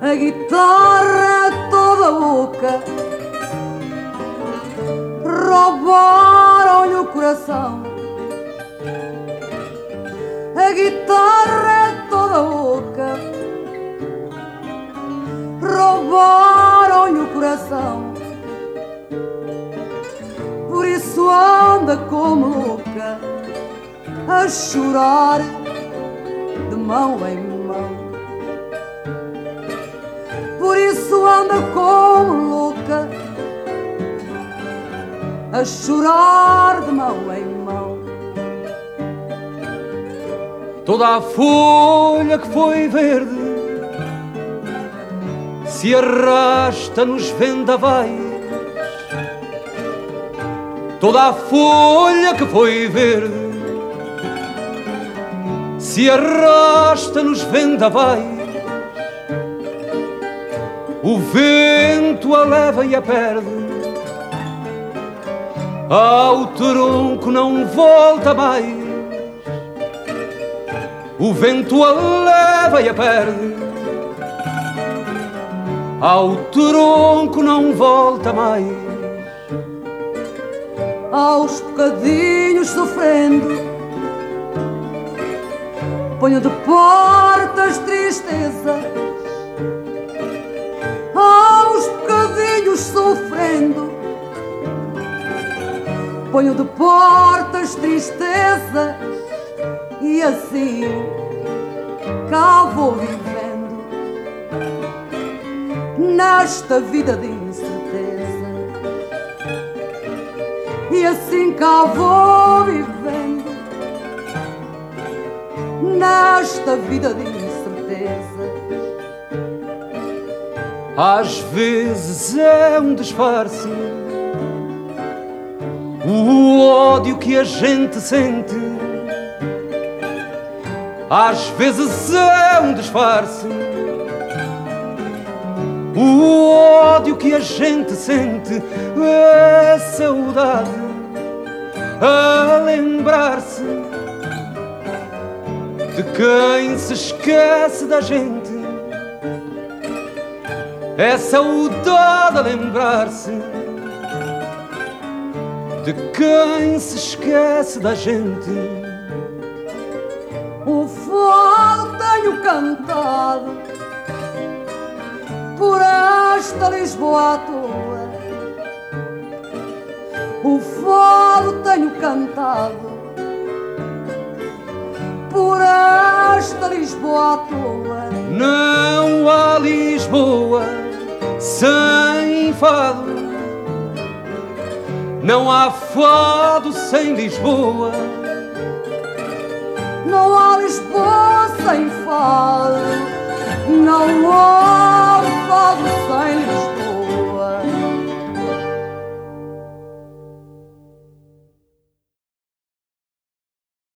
a guitarra é toda oca. Roubaram-lhe o coração. A guitarra é toda oca. Roubaram-lhe o coração. Por isso anda como louca a chorar de mão em mão. A chorar de mão em mão. Toda a folha que foi verde se arrasta nos vendavais. Toda a folha que foi verde se arrasta nos vendavais. O vento a leva e a perde, ao tronco não volta mais. O vento a leva e a perde, ao tronco não volta mais. Aos bocadinhos sofrendo ponho de portas tristeza ponho de portas tristeza e assim cá vou vivendo. Nesta vida de incerteza. E assim cá vou vivendo. Nesta vida de incerteza. Às vezes é um disfarce o ódio que a gente sente. Às vezes é um disfarce o ódio que a gente sente. É saudade a lembrar-se de quem se esquece da gente. É saudade a lembrar-se de quem se esquece da gente. O fado tenho cantado por esta Lisboa à toa. O fado tenho cantado por esta Lisboa à toa. Não há Lisboa sem fado. Não há fado sem Lisboa. Não há Lisboa sem fado. Não há.